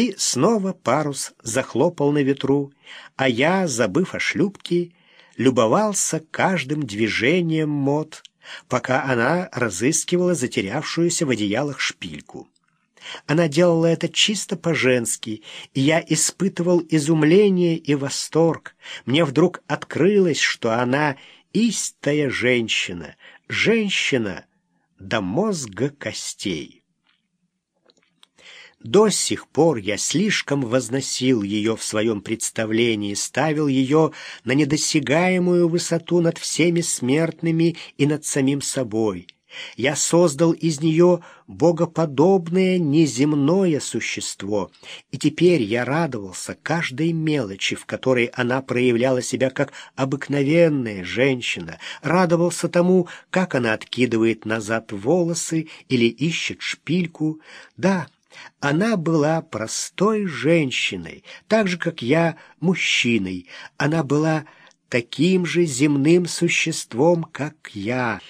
И снова парус захлопал на ветру, а я, забыв о шлюпке, любовался каждым движением мод, пока она разыскивала затерявшуюся в одеялах шпильку. Она делала это чисто по-женски, и я испытывал изумление и восторг. Мне вдруг открылось, что она истая женщина, женщина до мозга костей. До сих пор я слишком возносил ее в своем представлении, ставил ее на недосягаемую высоту над всеми смертными и над самим собой. Я создал из нее богоподобное неземное существо, и теперь я радовался каждой мелочи, в которой она проявляла себя как обыкновенная женщина, радовался тому, как она откидывает назад волосы или ищет шпильку. Да, она была простой женщиной, так же, как я, мужчиной. Она была таким же земным существом, как я.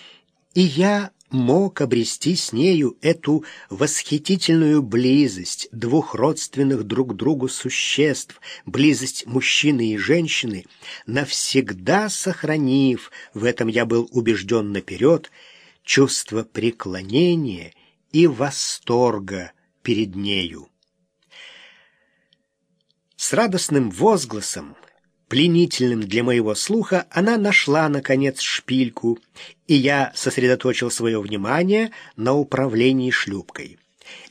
И я мог обрести с нею эту восхитительную близость двух родственных друг другу существ, близость мужчины и женщины, навсегда сохранив, в этом я был убежден наперед, чувство преклонения и восторга перед нею. С радостным возгласом, пленительным для моего слуха, она нашла, наконец, шпильку, и я сосредоточил свое внимание на управлении шлюпкой.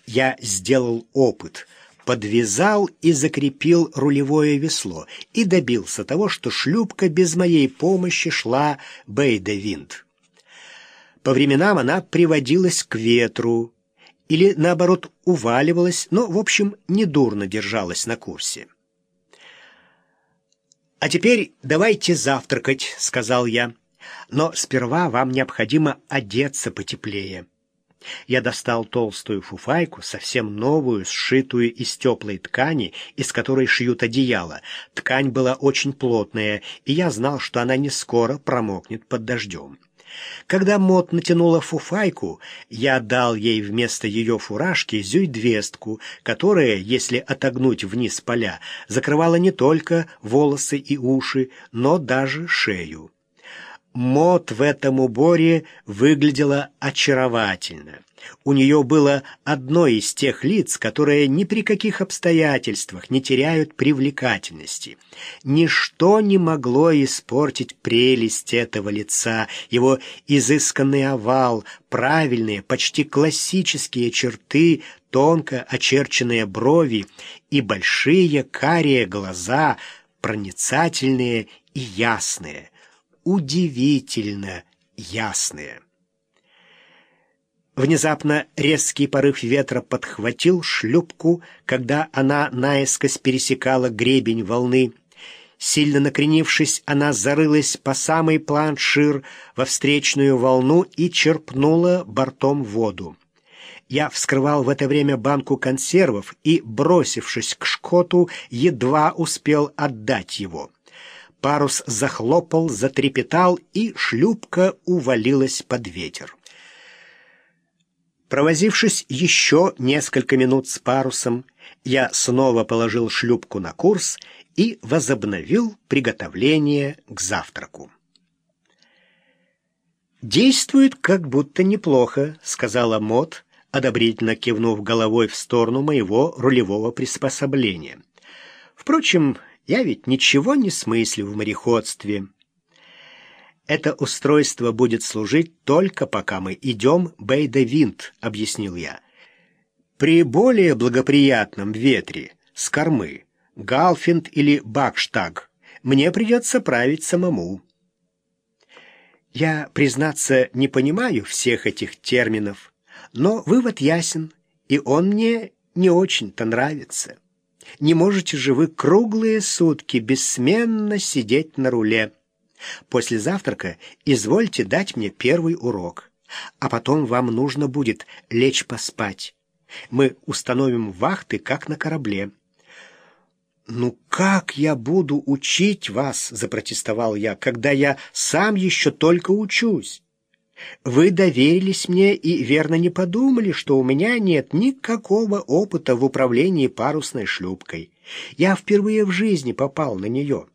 Я сделал опыт — подвязал и закрепил рулевое весло и добился того, что шлюпка без моей помощи шла бейда-винт. По временам она приводилась к ветру, или, наоборот, уваливалась, но, в общем, недурно держалась на курсе. «А теперь давайте завтракать», — сказал я. «Но сперва вам необходимо одеться потеплее». Я достал толстую фуфайку, совсем новую, сшитую из теплой ткани, из которой шьют одеяло. Ткань была очень плотная, и я знал, что она не скоро промокнет под дождем. Когда Мот натянула фуфайку, я дал ей вместо ее фуражки зюйдвестку, которая, если отогнуть вниз поля, закрывала не только волосы и уши, но даже шею. Мот в этом уборе выглядела очаровательно. У нее было одно из тех лиц, которые ни при каких обстоятельствах не теряют привлекательности. Ничто не могло испортить прелесть этого лица, его изысканный овал, правильные, почти классические черты, тонко очерченные брови и большие карие глаза, проницательные и ясные, удивительно ясные. Внезапно резкий порыв ветра подхватил шлюпку, когда она наискось пересекала гребень волны. Сильно накренившись, она зарылась по самый планшир во встречную волну и черпнула бортом воду. Я вскрывал в это время банку консервов и, бросившись к шкоту, едва успел отдать его. Парус захлопал, затрепетал, и шлюпка увалилась под ветер. Провозившись еще несколько минут с парусом, я снова положил шлюпку на курс и возобновил приготовление к завтраку. «Действует как будто неплохо», — сказала Мот, одобрительно кивнув головой в сторону моего рулевого приспособления. «Впрочем, я ведь ничего не смыслю в мореходстве». Это устройство будет служить только пока мы идем Бейда-Винт, объяснил я. При более благоприятном ветре с кормы, Галфинд или Бакштаг, мне придется править самому. Я, признаться, не понимаю всех этих терминов, но вывод ясен, и он мне не очень-то нравится. Не можете же вы круглые сутки бессменно сидеть на руле. После завтрака извольте дать мне первый урок, а потом вам нужно будет лечь поспать. Мы установим вахты, как на корабле». «Ну как я буду учить вас?» — запротестовал я, «когда я сам еще только учусь. Вы доверились мне и верно не подумали, что у меня нет никакого опыта в управлении парусной шлюпкой. Я впервые в жизни попал на нее.